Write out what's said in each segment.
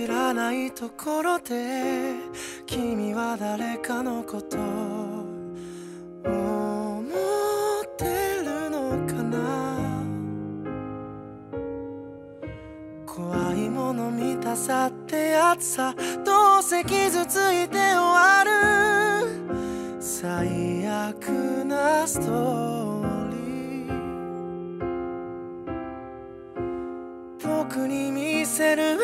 知らないところで君は誰かのこと思ってるのかな。怖いもの見たさってやつさどうせ傷ついて終わる。最悪なストーリー。僕に見せる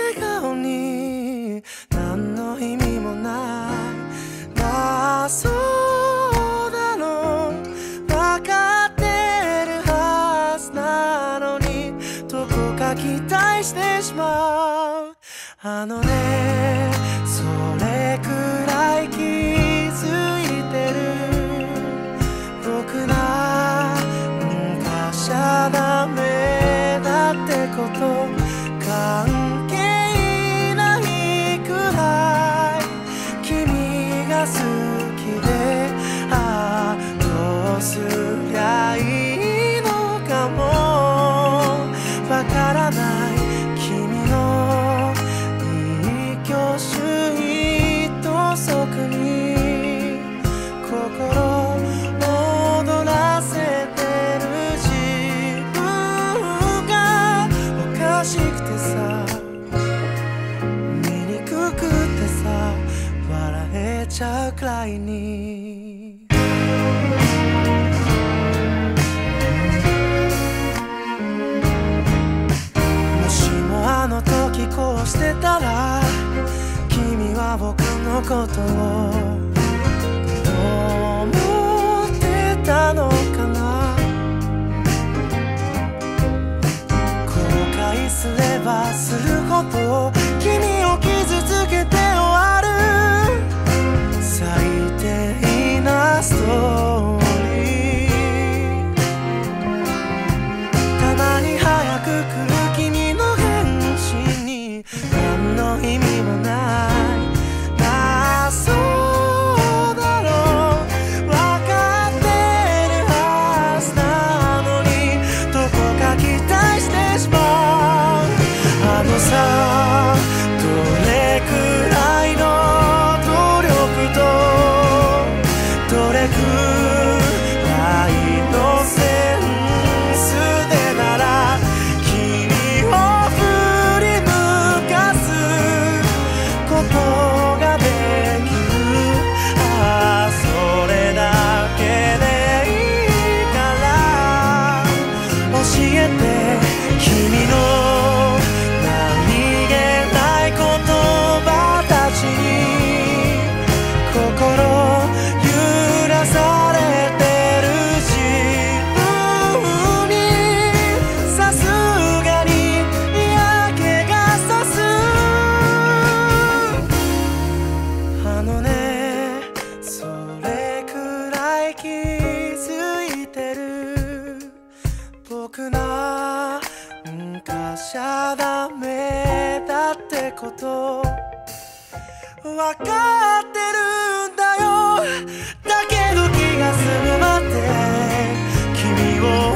あのねそれくらい気づいてる。僕なんかしゃダメだってこと。関係ないくらい。君が好きでああどうすりゃいい？ちゃうくらいにもしもあの時こうしてたら君は僕のことをにってこと。わかってるんだよ。だけど気が済むまで君を思ってよ